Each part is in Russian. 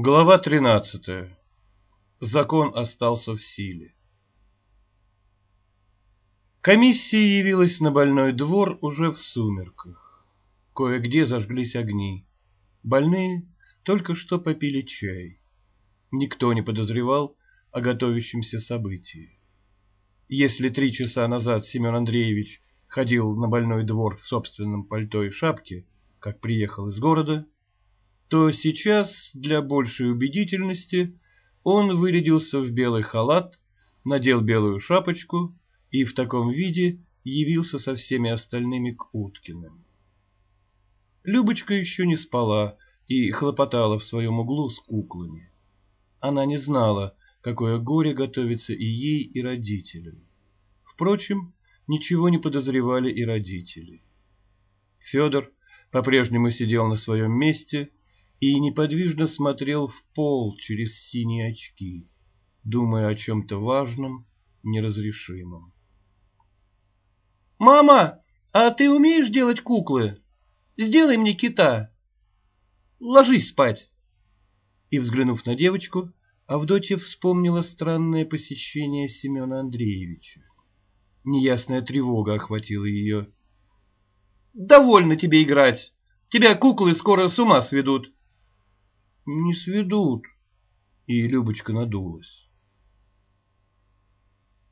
Глава тринадцатая. Закон остался в силе. Комиссия явилась на больной двор уже в сумерках. Кое-где зажглись огни. Больные только что попили чай. Никто не подозревал о готовящемся событии. Если три часа назад Семен Андреевич ходил на больной двор в собственном пальто и шапке, как приехал из города, то сейчас, для большей убедительности, он вырядился в белый халат, надел белую шапочку и в таком виде явился со всеми остальными к Уткиным. Любочка еще не спала и хлопотала в своем углу с куклами. Она не знала, какое горе готовится и ей, и родителям. Впрочем, ничего не подозревали и родители. Федор по-прежнему сидел на своем месте и неподвижно смотрел в пол через синие очки, думая о чем-то важном, неразрешимом. «Мама, а ты умеешь делать куклы? Сделай мне кита. Ложись спать!» И, взглянув на девочку, Авдотья вспомнила странное посещение Семена Андреевича. Неясная тревога охватила ее. «Довольно тебе играть. Тебя куклы скоро с ума сведут. Не сведут. И Любочка надулась.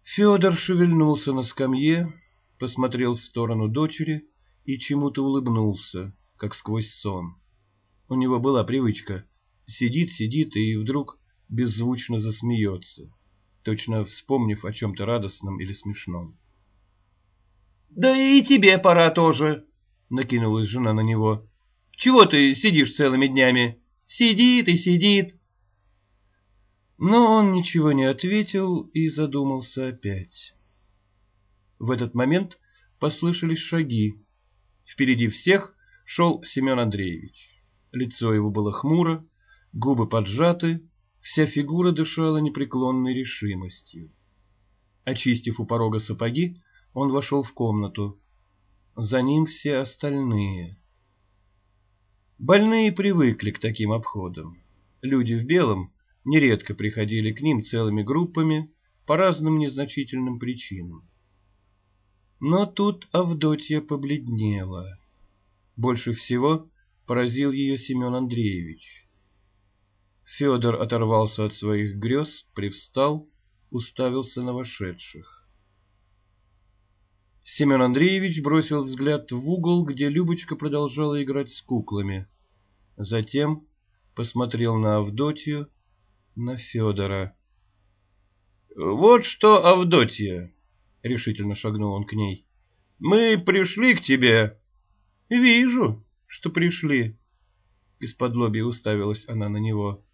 Федор шевельнулся на скамье, посмотрел в сторону дочери и чему-то улыбнулся, как сквозь сон. У него была привычка. Сидит, сидит и вдруг беззвучно засмеется, точно вспомнив о чем-то радостном или смешном. — Да и тебе пора тоже, — накинулась жена на него. — Чего ты сидишь целыми днями? Сидит и сидит. Но он ничего не ответил и задумался опять. В этот момент послышались шаги. Впереди всех шел Семен Андреевич. Лицо его было хмуро, губы поджаты, вся фигура дышала непреклонной решимостью. Очистив у порога сапоги, он вошел в комнату. За ним все остальные. Больные привыкли к таким обходам. Люди в белом нередко приходили к ним целыми группами по разным незначительным причинам. Но тут Авдотья побледнела. Больше всего поразил ее Семен Андреевич. Федор оторвался от своих грез, привстал, уставился на вошедших. Семен Андреевич бросил взгляд в угол, где Любочка продолжала играть с куклами. Затем посмотрел на Авдотью, на Федора. — Вот что, Авдотья, — решительно шагнул он к ней, — мы пришли к тебе. — Вижу, что пришли. Из-под лоби уставилась она на него.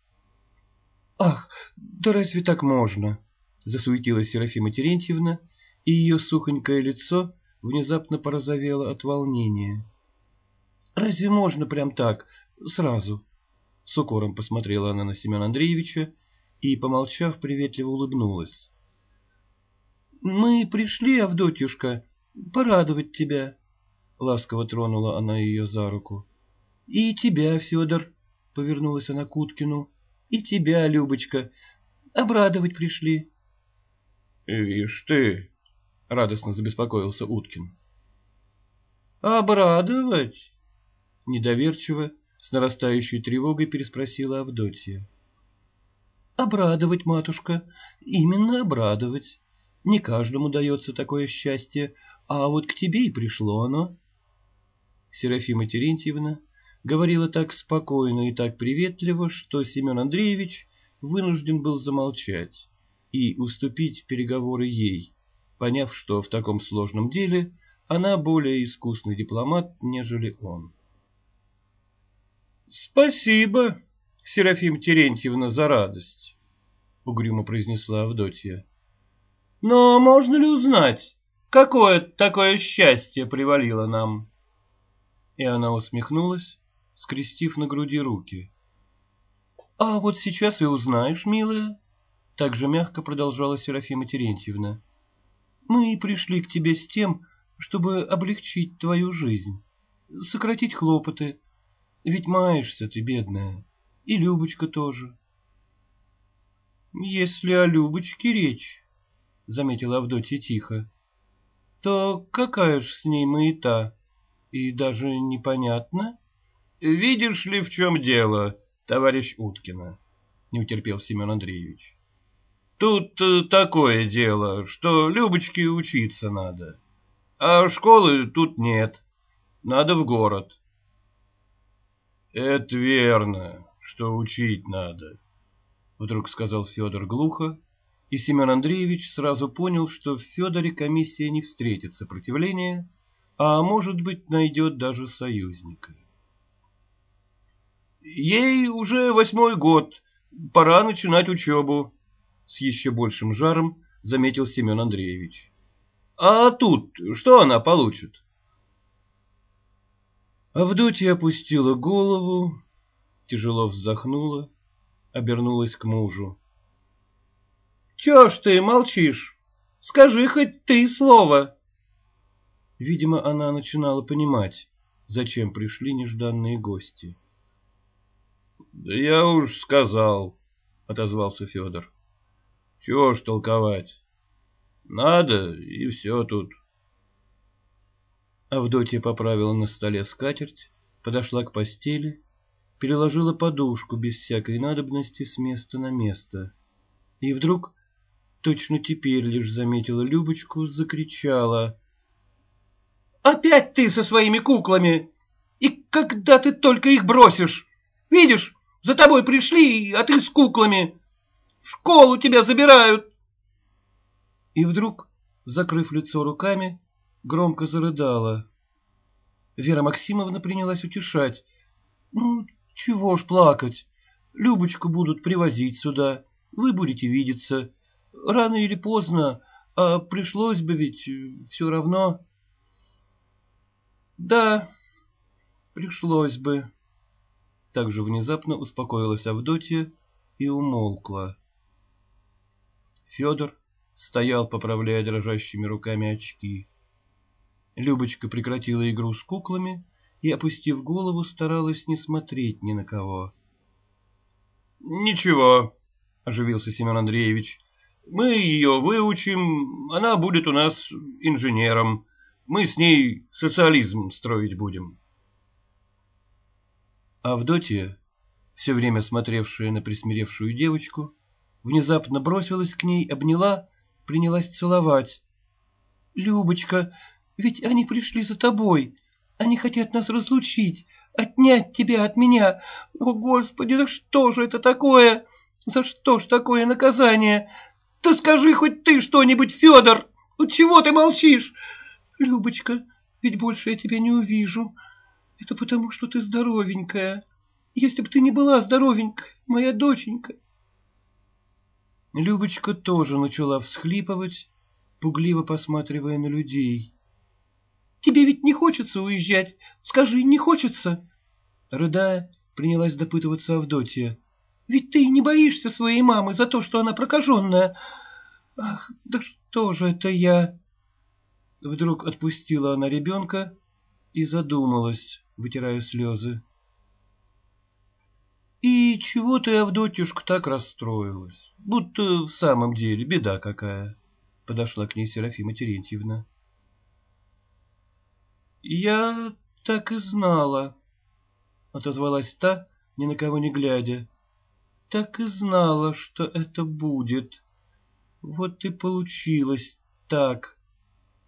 — Ах, да разве так можно? — засуетилась Серафима Терентьевна, — и ее сухонькое лицо внезапно порозовело от волнения. «Разве можно прям так, сразу?» С укором посмотрела она на Семена Андреевича и, помолчав, приветливо улыбнулась. «Мы пришли, Авдотьюшка, порадовать тебя», — ласково тронула она ее за руку. «И тебя, Федор», — повернулась она к Уткину, — «и тебя, Любочка, обрадовать пришли». «Вишь ты, — радостно забеспокоился Уткин. «Обрадовать?» — недоверчиво, с нарастающей тревогой переспросила Авдотья. «Обрадовать, матушка, именно обрадовать. Не каждому дается такое счастье, а вот к тебе и пришло оно». Серафима Терентьевна говорила так спокойно и так приветливо, что Семен Андреевич вынужден был замолчать и уступить переговоры ей, поняв, что в таком сложном деле она более искусный дипломат, нежели он. — Спасибо, Серафим Терентьевна, за радость, — угрюмо произнесла Авдотья. — Но можно ли узнать, какое такое счастье привалило нам? И она усмехнулась, скрестив на груди руки. — А вот сейчас и узнаешь, милая, — так же мягко продолжала Серафима Терентьевна. Мы пришли к тебе с тем, чтобы облегчить твою жизнь, сократить хлопоты. Ведь маешься ты, бедная. И Любочка тоже. — Если о Любочке речь, — заметила Авдотья тихо, — то какая ж с ней маята? И даже непонятно. — Видишь ли, в чем дело, товарищ Уткина? — не утерпел Семен Андреевич. — Тут э, такое дело, что Любочке учиться надо. А школы тут нет. Надо в город. — Это верно, что учить надо, — вдруг сказал Федор глухо, и Семен Андреевич сразу понял, что в Федоре комиссия не встретит сопротивления, а, может быть, найдет даже союзника. Ей уже восьмой год, пора начинать учебу, — с еще большим жаром заметил Семен Андреевич. — А тут что она получит? Авдотья опустила голову, тяжело вздохнула, обернулась к мужу. — Чего ж ты молчишь? Скажи хоть ты слово. Видимо, она начинала понимать, зачем пришли нежданные гости. — Да я уж сказал, — отозвался Федор. — Чего ж толковать? Надо, и все тут. Авдотья поправила на столе скатерть, подошла к постели, переложила подушку без всякой надобности с места на место. И вдруг, точно теперь лишь заметила Любочку, закричала. — Опять ты со своими куклами! И когда ты только их бросишь? Видишь, за тобой пришли, а ты с куклами! В школу тебя забирают! И вдруг, закрыв лицо руками, громко зарыдала. Вера Максимовна принялась утешать. — Ну, чего ж плакать? Любочку будут привозить сюда, вы будете видеться. Рано или поздно, а пришлось бы ведь все равно... — Да, пришлось бы. Так же внезапно успокоилась Авдотья и умолкла. Федор стоял, поправляя дрожащими руками очки. Любочка прекратила игру с куклами и, опустив голову, старалась не смотреть ни на кого. — Ничего, — оживился Семен Андреевич, — мы ее выучим, она будет у нас инженером. Мы с ней социализм строить будем. Авдотья, все время смотревшая на присмиревшую девочку, внезапно бросилась к ней, обняла, принялась целовать. — Любочка, ведь они пришли за тобой. Они хотят нас разлучить, отнять тебя от меня. О, Господи, да что же это такое? За что ж такое наказание? Да скажи хоть ты что-нибудь, Федор! Ну чего ты молчишь? Любочка, ведь больше я тебя не увижу. Это потому, что ты здоровенькая. Если бы ты не была здоровенькая, моя доченька. Любочка тоже начала всхлипывать, пугливо посматривая на людей. Тебе ведь не хочется уезжать? Скажи, не хочется? Рыдая, принялась допытываться Авдотья. Ведь ты не боишься своей мамы за то, что она прокаженная. Ах, да что же это я? Вдруг отпустила она ребенка и задумалась, вытирая слезы. Чего ты, Авдотьюшка, так расстроилась? Будто в самом деле беда какая. Подошла к ней Серафима Терентьевна. — Я так и знала, — отозвалась та, ни на кого не глядя. — Так и знала, что это будет. Вот и получилось так.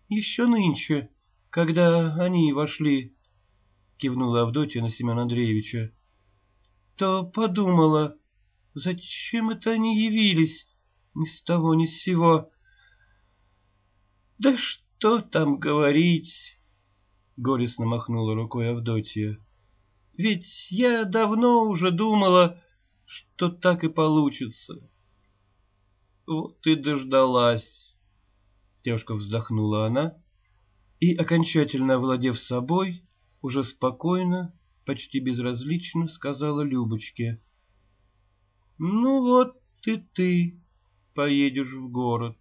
Еще нынче, когда они вошли, — кивнула Авдотья на Семена Андреевича, — то подумала, зачем это они явились ни с того ни с сего. Да что там говорить... — горестно махнула рукой Авдотья. — Ведь я давно уже думала, что так и получится. Вот и дождалась. Тяжко вздохнула она и, окончательно овладев собой, уже спокойно, почти безразлично сказала Любочке. — Ну вот и ты поедешь в город.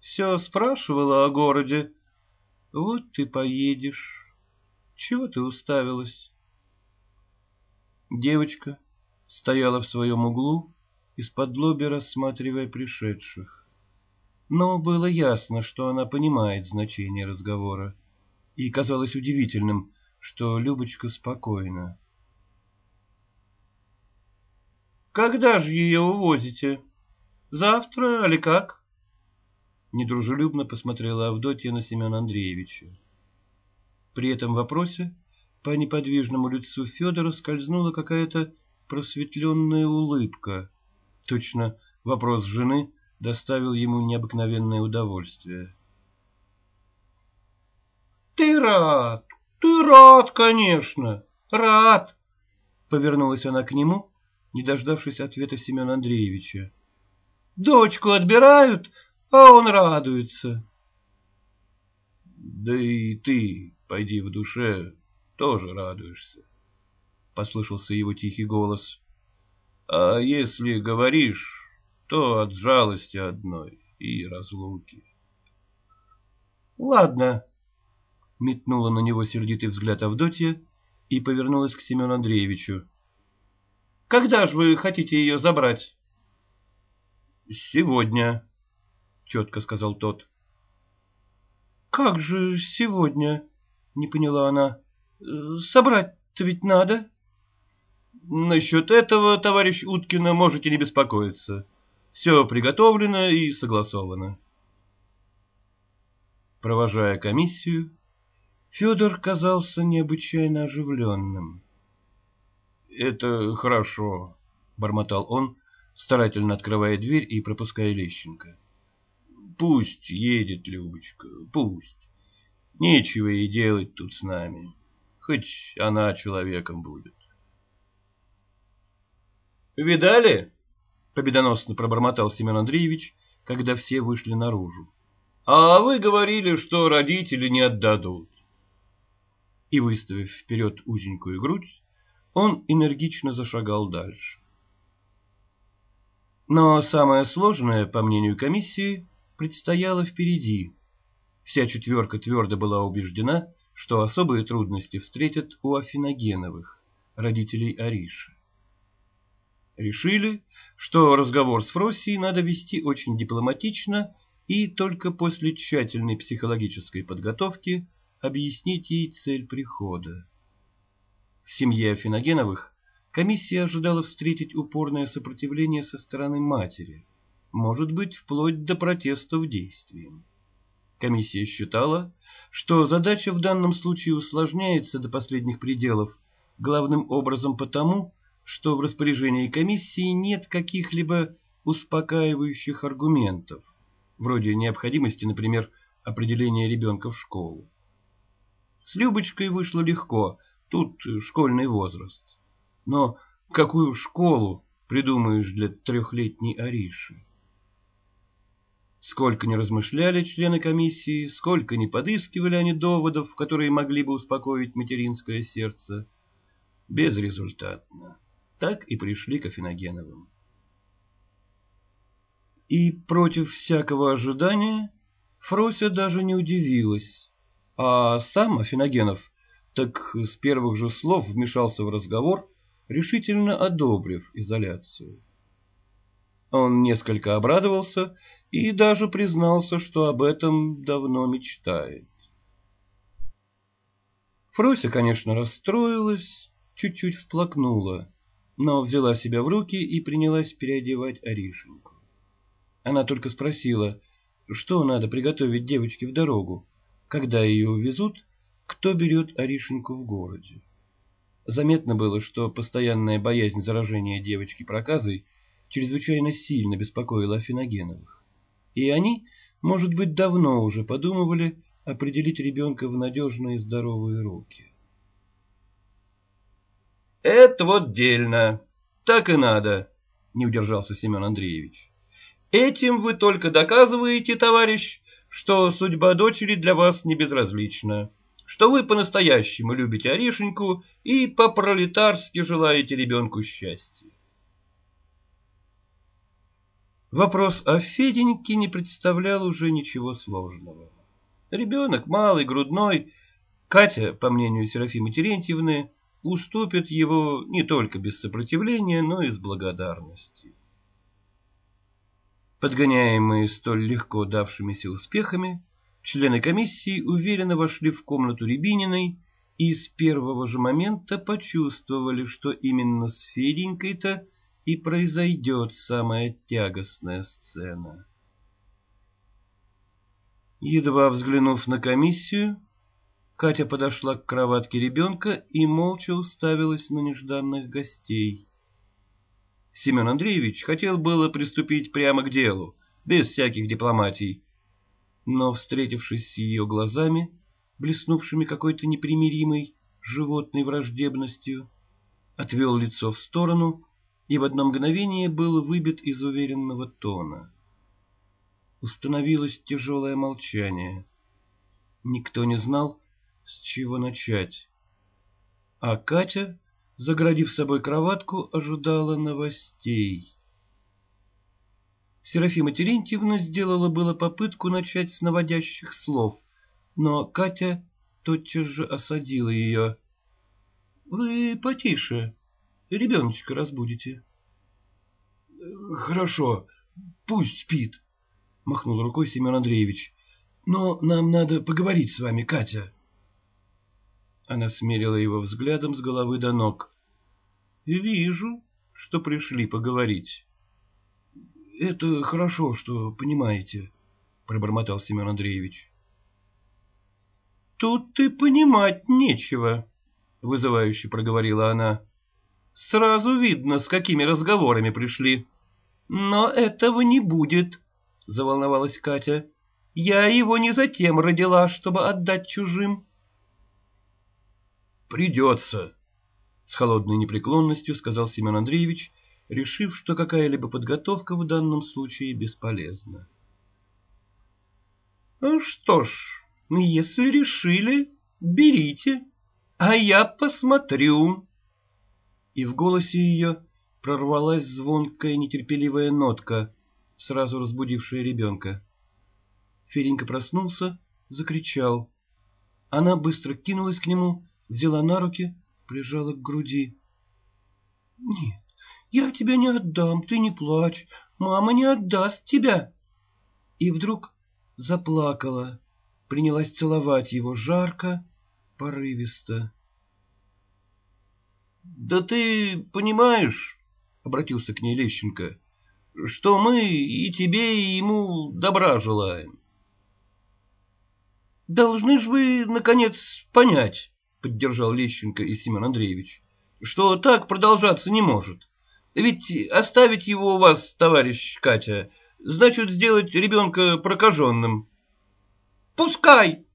Все спрашивала о городе, — вот ты поедешь. Чего ты уставилась? Девочка, стояла в своем углу, из-под лоби рассматривая пришедших. Но было ясно, что она понимает значение разговора, и казалось удивительным, что Любочка спокойна. «Когда же ее увозите? Завтра или как?» Недружелюбно посмотрела Авдотья на Семена Андреевича. При этом вопросе по неподвижному лицу Федора скользнула какая-то просветленная улыбка. Точно вопрос жены доставил ему необыкновенное удовольствие. — Ты рад, ты рад, конечно, рад! — повернулась она к нему, не дождавшись ответа Семена Андреевича. — Дочку отбирают, а он радуется. — Да и ты, пойди в душе, тоже радуешься, — послышался его тихий голос. — А если говоришь, то от жалости одной и разлуки. — Ладно, — метнула на него сердитый взгляд Авдотья и повернулась к Семену Андреевичу. — Когда же вы хотите ее забрать? — Сегодня, — четко сказал тот. — Как же сегодня? — не поняла она. — Собрать-то ведь надо. — Насчет этого, товарищ Уткина, можете не беспокоиться. Все приготовлено и согласовано. Провожая комиссию, Федор казался необычайно оживленным. — Это хорошо, — бормотал он, старательно открывая дверь и пропуская Лещенко. — Пусть едет Любочка, пусть. Нечего ей делать тут с нами, хоть она человеком будет. — Видали? — победоносно пробормотал Семен Андреевич, когда все вышли наружу. — А вы говорили, что родители не отдадут. И, выставив вперед узенькую грудь, он энергично зашагал дальше. Но самое сложное, по мнению комиссии, предстояло впереди. Вся четверка твердо была убеждена, что особые трудности встретят у Афиногеновых, родителей Ариши. Решили, что разговор с Фроссией надо вести очень дипломатично и только после тщательной психологической подготовки объяснить ей цель прихода. В семье Афиногеновых комиссия ожидала встретить упорное сопротивление со стороны матери, может быть, вплоть до протестов действием. Комиссия считала, что задача в данном случае усложняется до последних пределов, главным образом потому, что в распоряжении комиссии нет каких-либо успокаивающих аргументов, вроде необходимости, например, определения ребенка в школу. С Любочкой вышло легко, тут школьный возраст. Но какую школу придумаешь для трехлетней Ариши? Сколько не размышляли члены комиссии, сколько не подыскивали они доводов, которые могли бы успокоить материнское сердце, безрезультатно. Так и пришли к Афиногеновым. И против всякого ожидания Фрося даже не удивилась, а сам Афиногенов так с первых же слов вмешался в разговор решительно одобрив изоляцию. Он несколько обрадовался и даже признался, что об этом давно мечтает. Фрося, конечно, расстроилась, чуть-чуть всплакнула, но взяла себя в руки и принялась переодевать Аришеньку. Она только спросила, что надо приготовить девочке в дорогу, когда ее увезут, кто берет Аришеньку в городе. Заметно было, что постоянная боязнь заражения девочки проказой чрезвычайно сильно беспокоила Афиногеновых. И они, может быть, давно уже подумывали определить ребенка в надежные здоровые руки. «Это вот дельно. Так и надо», — не удержался Семен Андреевич. «Этим вы только доказываете, товарищ, что судьба дочери для вас не безразлична что вы по-настоящему любите Аришеньку и по-пролетарски желаете ребенку счастья. Вопрос о Феденьке не представлял уже ничего сложного. Ребенок малый, грудной. Катя, по мнению Серафимы Терентьевны, уступят его не только без сопротивления, но и с благодарностью. Подгоняемые столь легко давшимися успехами, члены комиссии уверенно вошли в комнату Рябининой и с первого же момента почувствовали, что именно с Феденькой-то и произойдет самая тягостная сцена. Едва взглянув на комиссию, Катя подошла к кроватке ребенка и молча уставилась на нежданных гостей. Семен Андреевич хотел было приступить прямо к делу, без всяких дипломатий. Но, встретившись с ее глазами, блеснувшими какой-то непримиримой животной враждебностью, отвел лицо в сторону и в одно мгновение был выбит из уверенного тона. Установилось тяжелое молчание. Никто не знал, с чего начать. А Катя заградив собой кроватку, ожидала новостей. Серафима Терентьевна сделала было попытку начать с наводящих слов, но Катя тотчас же осадила ее. — Вы потише, ребеночка разбудите. — Хорошо, пусть спит, — махнул рукой Семен Андреевич. — Но нам надо поговорить с вами, Катя. Она смерила его взглядом с головы до ног. — Вижу, что пришли поговорить. — Это хорошо, что понимаете, — пробормотал Семен Андреевич. — Тут и понимать нечего, — вызывающе проговорила она. — Сразу видно, с какими разговорами пришли. — Но этого не будет, — заволновалась Катя. — Я его не затем родила, чтобы отдать чужим. — Придется, — с холодной непреклонностью сказал Семен Андреевич, решив, что какая-либо подготовка в данном случае бесполезна. — Что ж, если решили, берите, а я посмотрю. И в голосе ее прорвалась звонкая нетерпеливая нотка, сразу разбудившая ребенка. Феденька проснулся, закричал. Она быстро кинулась к нему взяла на руки, прижала к груди. — Нет, я тебя не отдам, ты не плачь, мама не отдаст тебя. И вдруг заплакала, принялась целовать его жарко, порывисто. — Да ты понимаешь, — обратился к ней Лещенко, — что мы и тебе, и ему добра желаем. — Должны ж вы, наконец, понять, поддержал Лещенко и Семен Андреевич, что так продолжаться не может. Ведь оставить его у вас, товарищ Катя, значит сделать ребенка прокаженным. — Пускай!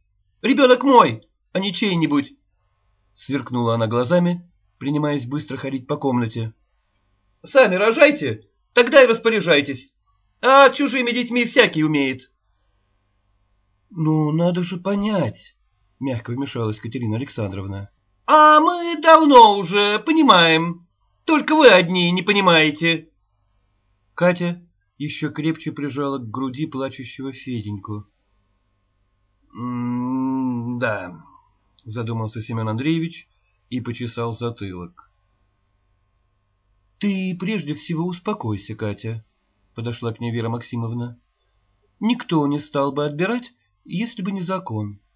Ребенок мой, а не чей-нибудь! — сверкнула она глазами, принимаясь быстро ходить по комнате. — Сами рожайте, тогда и распоряжайтесь. А чужими детьми всякий умеет. — Ну, надо же понять, — мягко вмешалась Катерина Александровна. — А мы давно уже понимаем. Только вы одни не понимаете. Катя еще крепче прижала к груди плачущего Феденьку. — Да, — задумался Семен Андреевич и почесал затылок. — Ты прежде всего успокойся, Катя, — подошла к ней Вера Максимовна. — Никто не стал бы отбирать, если бы не закон. —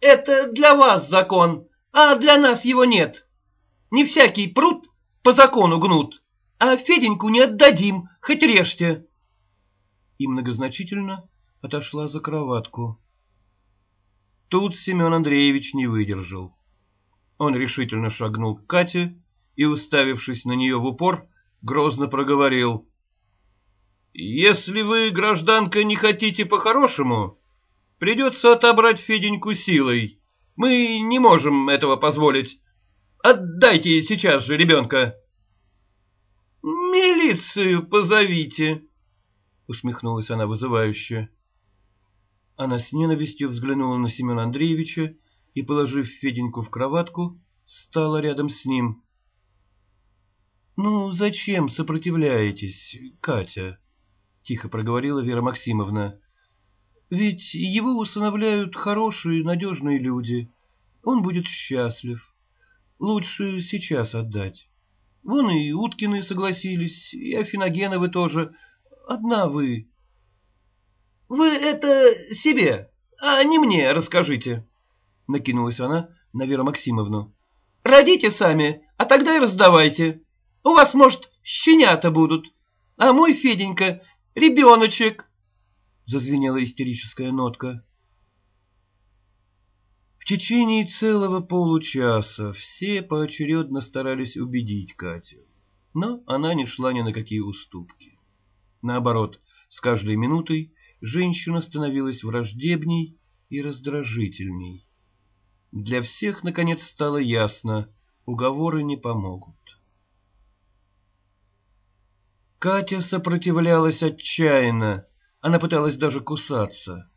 это для вас закон, а для нас его нет. Не всякий пруд по закону гнут, а Феденьку не отдадим, хоть режьте. И многозначительно отошла за кроватку. Тут Семен Андреевич не выдержал. Он решительно шагнул к Кате и, уставившись на нее в упор, грозно проговорил. — Если вы, гражданка, не хотите по-хорошему, Придется отобрать Феденьку силой. Мы не можем этого позволить. Отдайте сейчас же ребенка. — Милицию позовите, — усмехнулась она вызывающе. Она с ненавистью взглянула на Семена Андреевича и, положив Феденьку в кроватку, стала рядом с ним. — Ну, зачем сопротивляетесь, Катя? — тихо проговорила Вера Максимовна. Ведь его усыновляют хорошие, надежные люди. Он будет счастлив. лучше сейчас отдать. Вон и Уткины согласились, и Афиногеновы тоже. Одна вы. Вы это себе, а не мне расскажите, накинулась она на Веру Максимовну. Родите сами, а тогда и раздавайте. У вас, может, щенята будут, а мой Феденька — ребеночек, — зазвенела истерическая нотка. В течение целого получаса все поочередно старались убедить Катю, но она не шла ни на какие уступки. Наоборот, с каждой минутой женщина становилась враждебней и раздражительней. Для всех, наконец, стало ясно, уговоры не помогут. Катя сопротивлялась отчаянно, она пыталась даже кусаться.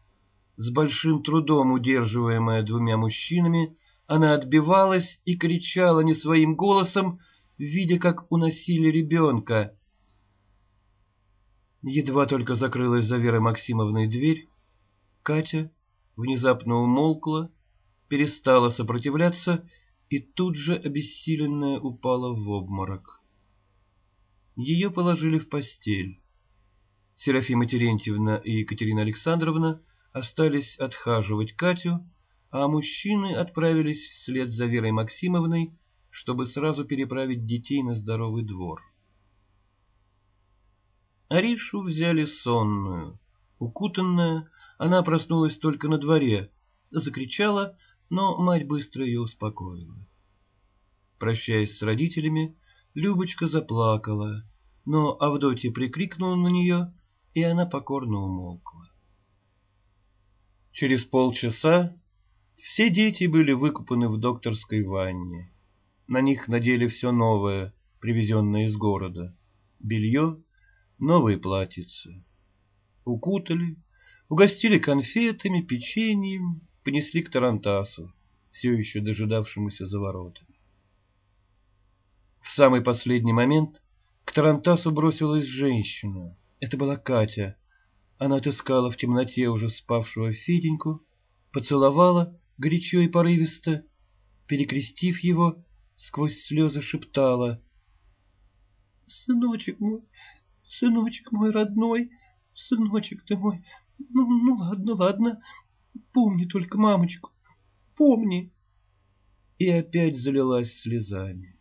С большим трудом удерживаемая двумя мужчинами, она отбивалась и кричала не своим голосом, видя, как уносили ребенка. Едва только закрылась за Верой Максимовной дверь, Катя внезапно умолкла, перестала сопротивляться и тут же обессиленная упала в обморок. Ее положили в постель. Серафима Терентьевна и Екатерина Александровна остались отхаживать Катю, а мужчины отправились вслед за Верой Максимовной, чтобы сразу переправить детей на здоровый двор. Аришу взяли сонную. Укутанная, она проснулась только на дворе, закричала, но мать быстро ее успокоила. Прощаясь с родителями, Любочка заплакала, но Авдотья прикрикнула на нее, и она покорно умолкла. Через полчаса все дети были выкупаны в докторской ванне. На них надели все новое, привезенное из города. Белье, новые платьица. Укутали, угостили конфетами, печеньем, понесли к Тарантасу, все еще дожидавшемуся за воротами. В самый последний момент к Тарантасу бросилась женщина. Это была Катя, она отыскала в темноте уже спавшего Феденьку, поцеловала горячо и порывисто, перекрестив его, сквозь слезы шептала. — Сыночек мой, сыночек мой родной, сыночек ты мой, ну, ну ладно, ладно, помни только мамочку, помни. И опять залилась слезами.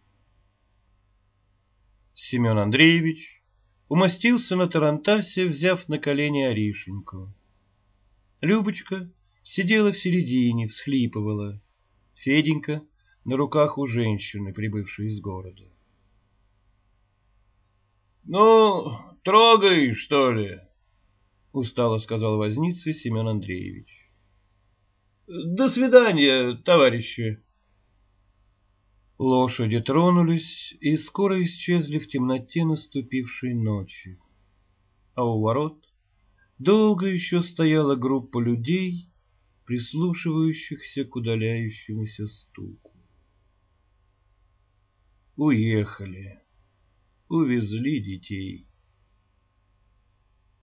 Семен Андреевич умостился на тарантасе, взяв на колени Аришеньку. Любочка сидела в середине, всхлипывала. Феденька на руках у женщины, прибывшей из города. — Ну, трогай, что ли? — устало сказал возница Семен Андреевич. — До свидания, товарищи. Лошади тронулись и скоро исчезли в темноте наступившей ночи. А у ворот долго еще стояла группа людей, прислушивающихся к удаляющемуся стуку. Уехали, увезли детей.